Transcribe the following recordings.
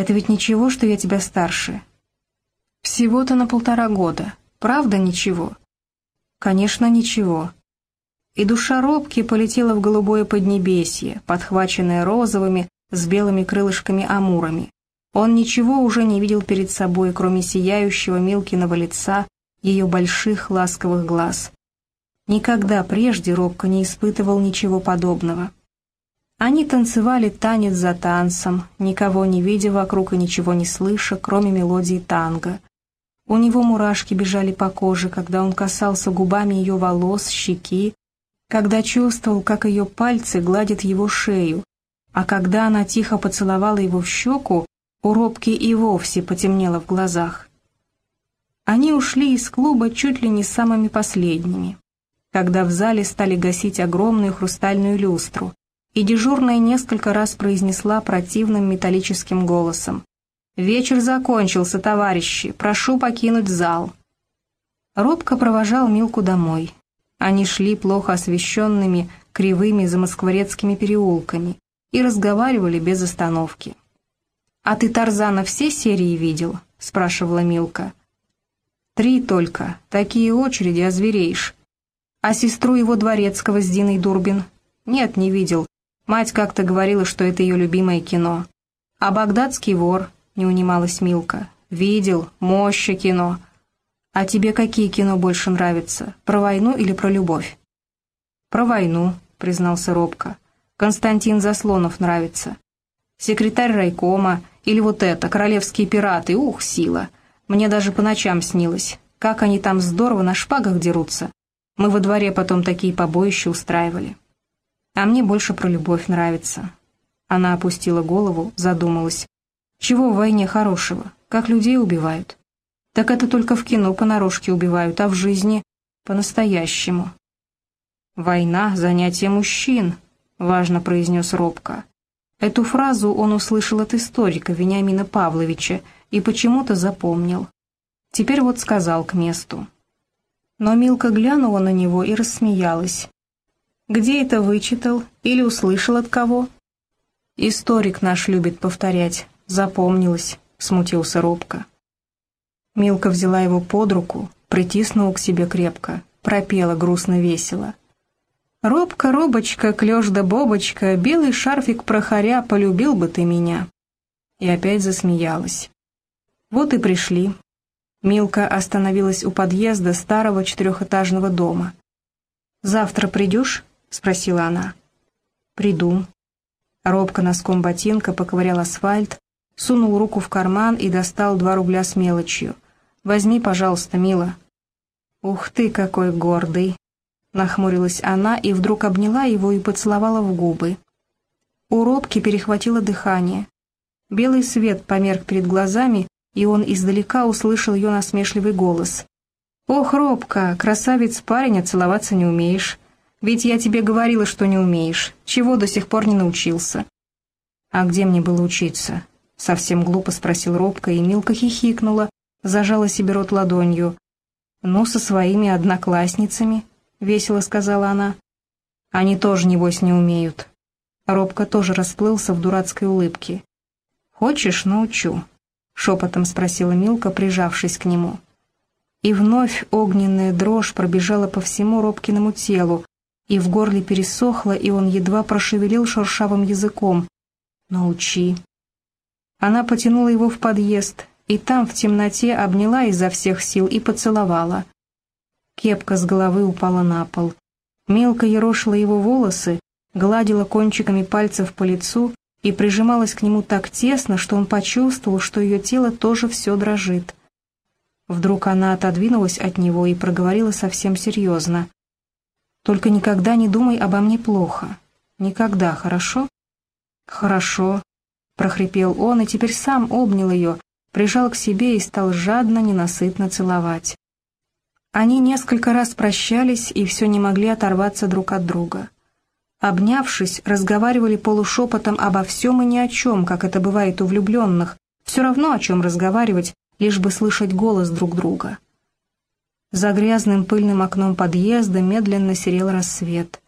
Это ведь ничего, что я тебя старше. Всего-то на полтора года. Правда ничего? Конечно, ничего. И душа робки полетела в голубое поднебесье, подхваченное розовыми с белыми крылышками-амурами. Он ничего уже не видел перед собой, кроме сияющего Милкиного лица, ее больших ласковых глаз. Никогда прежде Робко не испытывал ничего подобного. Они танцевали танец за танцем, никого не видя вокруг и ничего не слыша, кроме мелодии танго. У него мурашки бежали по коже, когда он касался губами ее волос, щеки, когда чувствовал, как ее пальцы гладят его шею, а когда она тихо поцеловала его в щеку, у Робки и вовсе потемнело в глазах. Они ушли из клуба чуть ли не самыми последними, когда в зале стали гасить огромную хрустальную люстру, и дежурная несколько раз произнесла противным металлическим голосом «Вечер закончился, товарищи, прошу покинуть зал». Робко провожал Милку домой. Они шли плохо освещенными, кривыми замоскворецкими переулками и разговаривали без остановки. «А ты Тарзана все серии видел?» — спрашивала Милка. «Три только. Такие очереди озвереешь. А сестру его дворецкого с Диной Дурбин?» «Нет, не видел. Мать как-то говорила, что это ее любимое кино. А «Багдадский вор», — не унималась Милка. «Видел. Мощи кино. А тебе какие кино больше нравятся? Про войну или про любовь?» «Про войну», — признался Робко. «Константин Заслонов нравится. Секретарь райкома или вот это, королевские пираты, ух, сила. Мне даже по ночам снилось. Как они там здорово на шпагах дерутся. Мы во дворе потом такие побоища устраивали». А мне больше про любовь нравится». Она опустила голову, задумалась. «Чего в войне хорошего? Как людей убивают?» «Так это только в кино понарошке убивают, а в жизни по-настоящему». «Война — занятие мужчин», — важно произнес Робко. Эту фразу он услышал от историка Вениамина Павловича и почему-то запомнил. Теперь вот сказал к месту. Но Милка глянула на него и рассмеялась. Где это вычитал или услышал от кого? Историк наш любит повторять. Запомнилось, смутился робко. Милка взяла его под руку, притиснула к себе крепко, пропела грустно-весело. «Робка, робочка, клёш да бобочка, белый шарфик прохоря, полюбил бы ты меня». И опять засмеялась. Вот и пришли. Милка остановилась у подъезда старого четырехэтажного дома. «Завтра придешь?» — спросила она. «Приду». Робко носком ботинка поковырял асфальт, сунул руку в карман и достал два рубля с мелочью. «Возьми, пожалуйста, мила». «Ух ты, какой гордый!» Нахмурилась она и вдруг обняла его и поцеловала в губы. У Робки перехватило дыхание. Белый свет померк перед глазами, и он издалека услышал ее насмешливый голос. «Ох, Робка, красавец парень, а целоваться не умеешь. Ведь я тебе говорила, что не умеешь. Чего до сих пор не научился?» «А где мне было учиться?» Совсем глупо спросил робко, и Милка хихикнула, зажала себе рот ладонью. «Ну, со своими одноклассницами», — весело сказала она. «Они тоже, небось, не умеют». Робко тоже расплылся в дурацкой улыбке. «Хочешь, научу?» — шепотом спросила Милка, прижавшись к нему. И вновь огненная дрожь пробежала по всему Робкиному телу, и в горле пересохло, и он едва прошевелил шершавым языком. «Научи». Она потянула его в подъезд, и там в темноте обняла изо всех сил и поцеловала. Кепка с головы упала на пол. Мелко ерошила его волосы, гладила кончиками пальцев по лицу и прижималась к нему так тесно, что он почувствовал, что ее тело тоже все дрожит. Вдруг она отодвинулась от него и проговорила совсем серьезно. Только никогда не думай обо мне плохо. Никогда, хорошо?» «Хорошо», — прохрипел он и теперь сам обнял ее, прижал к себе и стал жадно, ненасытно целовать. Они несколько раз прощались и все не могли оторваться друг от друга. Обнявшись, разговаривали полушепотом обо всем и ни о чем, как это бывает у влюбленных, все равно о чем разговаривать, лишь бы слышать голос друг друга. За грязным пыльным окном подъезда медленно серел рассвет.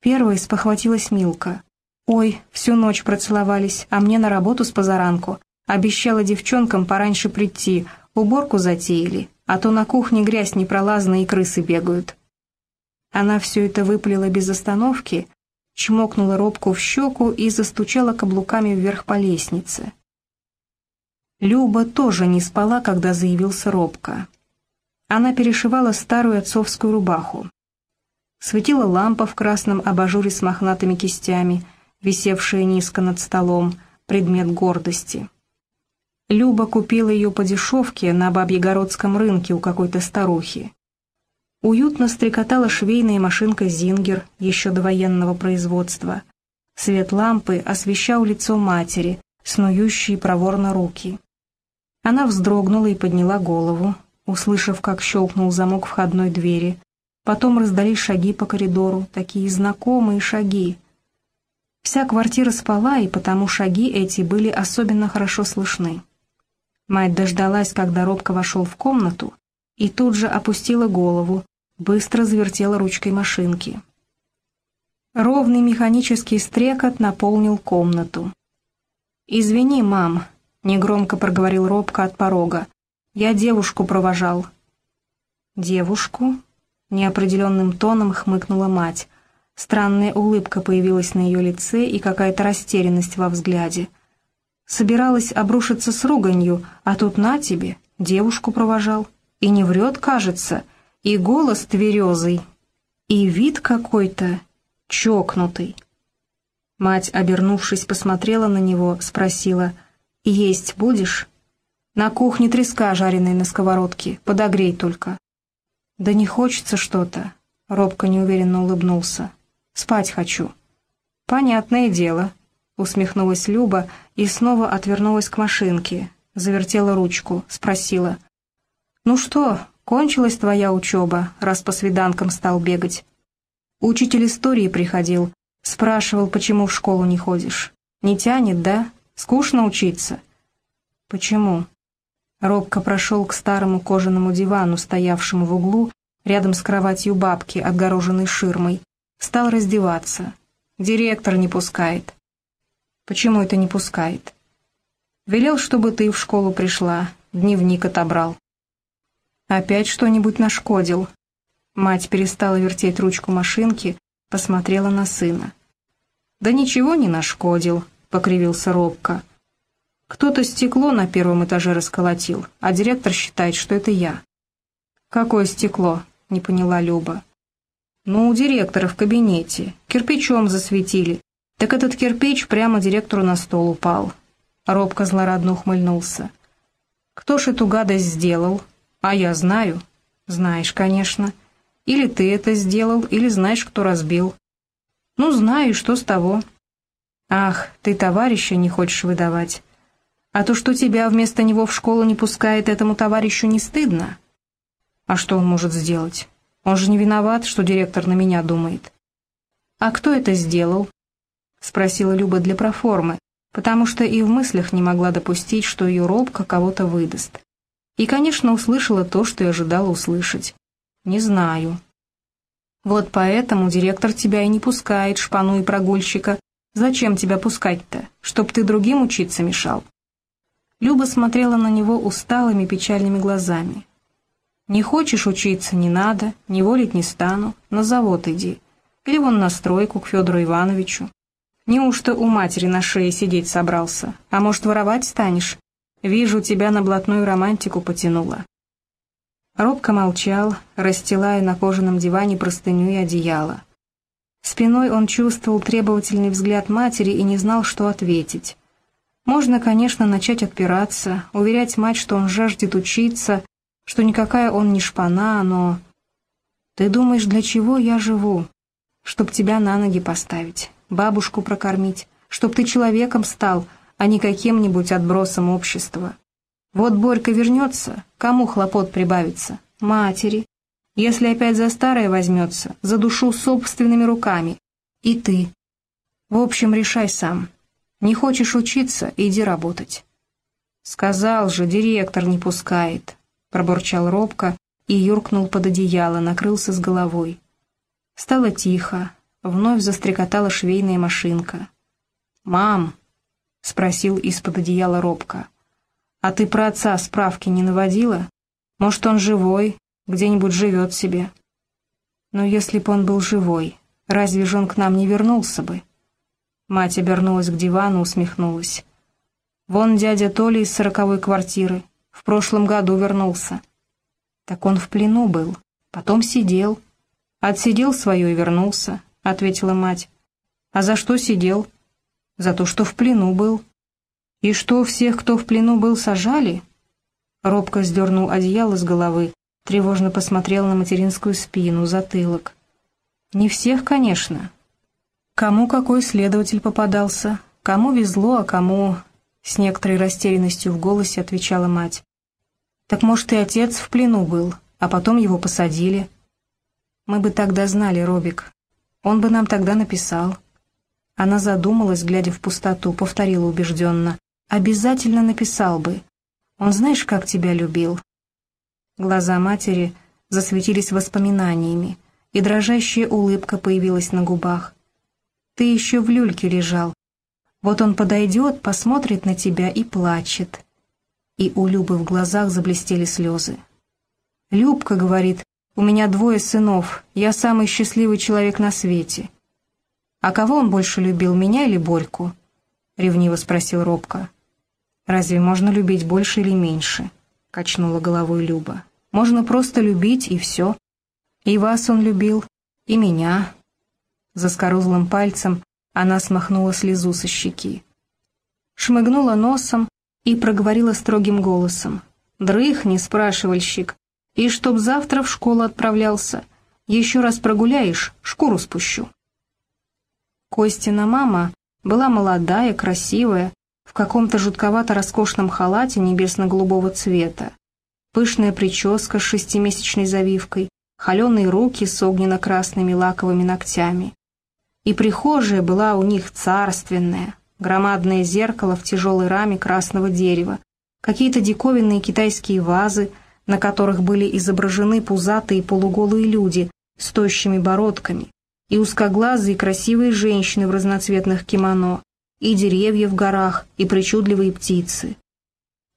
Первой спохватилась Милка. «Ой, всю ночь процеловались, а мне на работу с позаранку. Обещала девчонкам пораньше прийти, уборку затеяли, а то на кухне грязь непролазная и крысы бегают. Она все это выплела без остановки, чмокнула робку в щеку и застучала каблуками вверх по лестнице. Люба тоже не спала, когда заявился робко. Она перешивала старую отцовскую рубаху. Светила лампа в красном абажуре с мохнатыми кистями, висевшая низко над столом, предмет гордости. Люба купила ее по дешевке на Бабьегородском рынке у какой-то старухи. Уютно стрекотала швейная машинка «Зингер» еще до военного производства. Свет лампы освещал лицо матери, снующие проворно руки. Она вздрогнула и подняла голову, услышав, как щелкнул замок входной двери. Потом раздались шаги по коридору, такие знакомые шаги. Вся квартира спала, и потому шаги эти были особенно хорошо слышны. Мать дождалась, когда робко вошел в комнату, и тут же опустила голову, быстро завертела ручкой машинки. Ровный механический стрекот наполнил комнату. «Извини, мам», — негромко проговорил робко от порога. «Я девушку провожал». «Девушку?» — неопределенным тоном хмыкнула мать. Странная улыбка появилась на ее лице и какая-то растерянность во взгляде. Собиралась обрушиться с руганью, а тут на тебе, девушку провожал. И не врет, кажется, — и голос тверезый, и вид какой-то чокнутый. Мать, обернувшись, посмотрела на него, спросила, «Есть будешь?» «На кухне треска, жареная на сковородке, подогрей только». «Да не хочется что-то», — робко неуверенно улыбнулся. «Спать хочу». «Понятное дело», — усмехнулась Люба и снова отвернулась к машинке, завертела ручку, спросила. «Ну что, Кончилась твоя учеба, раз по свиданкам стал бегать. Учитель истории приходил, спрашивал, почему в школу не ходишь. Не тянет, да? Скучно учиться? Почему? Робко прошел к старому кожаному дивану, стоявшему в углу, рядом с кроватью бабки, отгороженной ширмой. Стал раздеваться. Директор не пускает. Почему это не пускает? Велел, чтобы ты в школу пришла, дневник отобрал. Опять что-нибудь нашкодил. Мать перестала вертеть ручку машинки, посмотрела на сына. «Да ничего не нашкодил», — покривился робко. «Кто-то стекло на первом этаже расколотил, а директор считает, что это я». «Какое стекло?» — не поняла Люба. «Ну, у директора в кабинете. Кирпичом засветили. Так этот кирпич прямо директору на стол упал». Робко злорадно ухмыльнулся. «Кто ж эту гадость сделал?» «А я знаю». «Знаешь, конечно. Или ты это сделал, или знаешь, кто разбил». «Ну, знаю, что с того». «Ах, ты товарища не хочешь выдавать. А то, что тебя вместо него в школу не пускает, этому товарищу не стыдно?» «А что он может сделать? Он же не виноват, что директор на меня думает». «А кто это сделал?» — спросила Люба для проформы, потому что и в мыслях не могла допустить, что ее робко кого-то выдаст. И, конечно, услышала то, что и ожидала услышать. «Не знаю». «Вот поэтому директор тебя и не пускает, шпану и прогульщика. Зачем тебя пускать-то? Чтоб ты другим учиться мешал?» Люба смотрела на него усталыми печальными глазами. «Не хочешь учиться, не надо, не волить не стану, на завод иди. Или вон на стройку к Федору Ивановичу. Неужто у матери на шее сидеть собрался? А может, воровать станешь? Вижу, тебя на блатную романтику потянуло». Робко молчал, расстилая на кожаном диване простыню и одеяло. Спиной он чувствовал требовательный взгляд матери и не знал, что ответить. Можно, конечно, начать отпираться, уверять мать, что он жаждет учиться, что никакая он не шпана, но... «Ты думаешь, для чего я живу? Чтоб тебя на ноги поставить, бабушку прокормить, чтоб ты человеком стал, а не каким-нибудь отбросом общества. Вот Борька вернется, кому хлопот прибавится? Матери. Если опять за старое возьмется, за душу собственными руками. И ты. В общем, решай сам. Не хочешь учиться, иди работать. Сказал же, директор не пускает, пробурчал робко и юркнул под одеяло, накрылся с головой. Стало тихо, вновь застрекотала швейная машинка. «Мам!» — спросил из-под одеяла робко. А ты про отца справки не наводила? Может, он живой, где-нибудь живет себе. Но если бы он был живой, разве же он к нам не вернулся бы? Мать обернулась к дивану, усмехнулась. Вон дядя Толя из сороковой квартиры. В прошлом году вернулся. Так он в плену был. Потом сидел. Отсидел свое и вернулся, ответила мать. А за что сидел? За то, что в плену был. И что, всех, кто в плену был, сажали? Робко сдернул одеяло с головы, тревожно посмотрел на материнскую спину, затылок. Не всех, конечно. Кому какой следователь попадался, кому везло, а кому с некоторой растерянностью в голосе отвечала мать. «Так, может, и отец в плену был, а потом его посадили?» «Мы бы тогда знали, Робик. Он бы нам тогда написал». Она задумалась, глядя в пустоту, повторила убежденно. «Обязательно написал бы. Он знаешь, как тебя любил?» Глаза матери засветились воспоминаниями, и дрожащая улыбка появилась на губах. «Ты еще в люльке лежал, вот он подойдет, посмотрит на тебя и плачет. И у Любы в глазах заблестели слезы. «Любка, — говорит, — у меня двое сынов, я самый счастливый человек на свете». «А кого он больше любил, меня или Борьку?» — ревниво спросил Робко. «Разве можно любить больше или меньше?» — качнула головой Люба. «Можно просто любить, и все. И вас он любил, и меня». Заскорузлым пальцем она смахнула слезу со щеки. Шмыгнула носом и проговорила строгим голосом. «Дрыхни, спрашивальщик, и чтоб завтра в школу отправлялся. Еще раз прогуляешь, шкуру спущу». Костина мама была молодая, красивая, в каком-то жутковато-роскошном халате небесно-голубого цвета. Пышная прическа с шестимесячной завивкой, холеные руки с огненно-красными лаковыми ногтями и прихожая была у них царственная, громадное зеркало в тяжелой раме красного дерева, какие-то диковинные китайские вазы, на которых были изображены пузатые полуголые люди с тощими бородками, и узкоглазые красивые женщины в разноцветных кимоно, и деревья в горах, и причудливые птицы.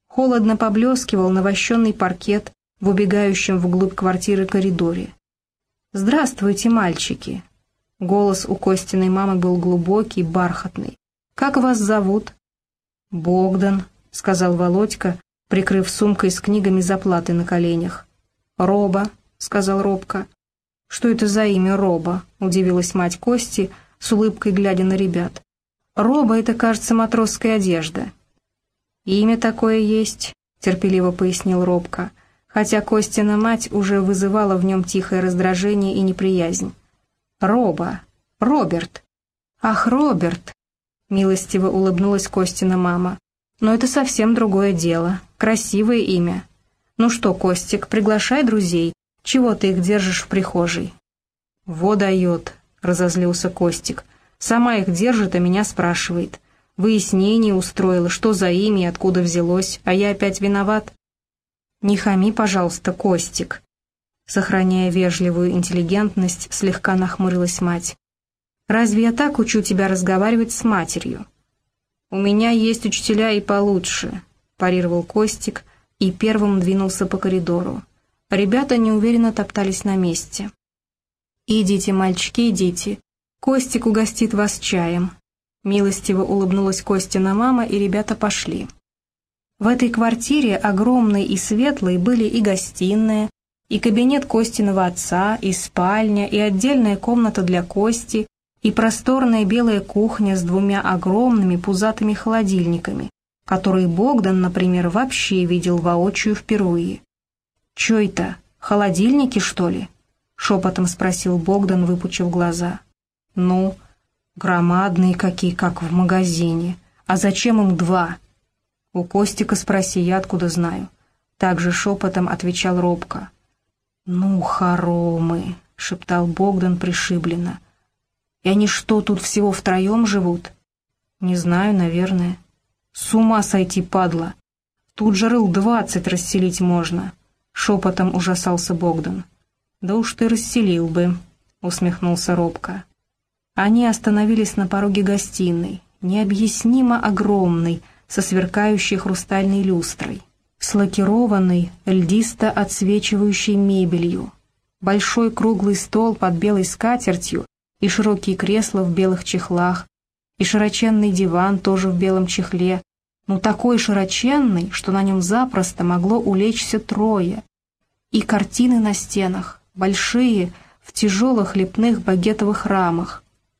Холодно поблескивал навощенный паркет в убегающем вглубь квартиры коридоре. «Здравствуйте, мальчики!» Голос у Костиной мамы был глубокий, бархатный. «Как вас зовут?» «Богдан», — сказал Володька, прикрыв сумкой с книгами заплаты на коленях. «Роба», — сказал Робка. «Что это за имя Роба?» — удивилась мать Кости, с улыбкой глядя на ребят. «Роба — это, кажется, матросская одежда». «Имя такое есть», — терпеливо пояснил Робка, хотя Костина мать уже вызывала в нем тихое раздражение и неприязнь. Роба. Роберт. Ах, Роберт. Милостиво улыбнулась Костина мама. Но это совсем другое дело. Красивое имя. Ну что, Костик, приглашай друзей. Чего ты их держишь в прихожей? Во дает, разозлился Костик. Сама их держит, а меня спрашивает. Выяснение устроила, что за имя и откуда взялось, а я опять виноват. Не хами, пожалуйста, Костик, Сохраняя вежливую интеллигентность, слегка нахмурилась мать. «Разве я так учу тебя разговаривать с матерью?» «У меня есть учителя и получше», — парировал Костик и первым двинулся по коридору. Ребята неуверенно топтались на месте. «Идите, мальчики, идите. Костик угостит вас чаем». Милостиво улыбнулась Костина мама, и ребята пошли. В этой квартире, огромной и светлой, были и гостиная, и кабинет Костиного отца, и спальня, и отдельная комната для Кости, и просторная белая кухня с двумя огромными пузатыми холодильниками, которые Богдан, например, вообще видел воочию впервые. «Чё это, холодильники, что ли?» — шепотом спросил Богдан, выпучив глаза. «Ну, громадные какие, как в магазине. А зачем им два?» «У Костика спроси, я откуда знаю». Также шепотом отвечал Робко. «Ну, хоромы!» — шептал Богдан пришибленно. «И они что, тут всего втроем живут?» «Не знаю, наверное». «С ума сойти, падла! Тут же рыл двадцать расселить можно!» — шепотом ужасался Богдан. «Да уж ты расселил бы», — усмехнулся робко. Они остановились на пороге гостиной, необъяснимо огромной, со сверкающей хрустальной люстрой, с лакированной, льдисто отсвечивающей мебелью, большой круглый стол под белой скатертью и широкие кресла в белых чехлах, и широченный диван тоже в белом чехле, ну такой широченный, что на нем запросто могло улечься трое, и картины на стенах, большие, в тяжелых лепных багетовых рамах,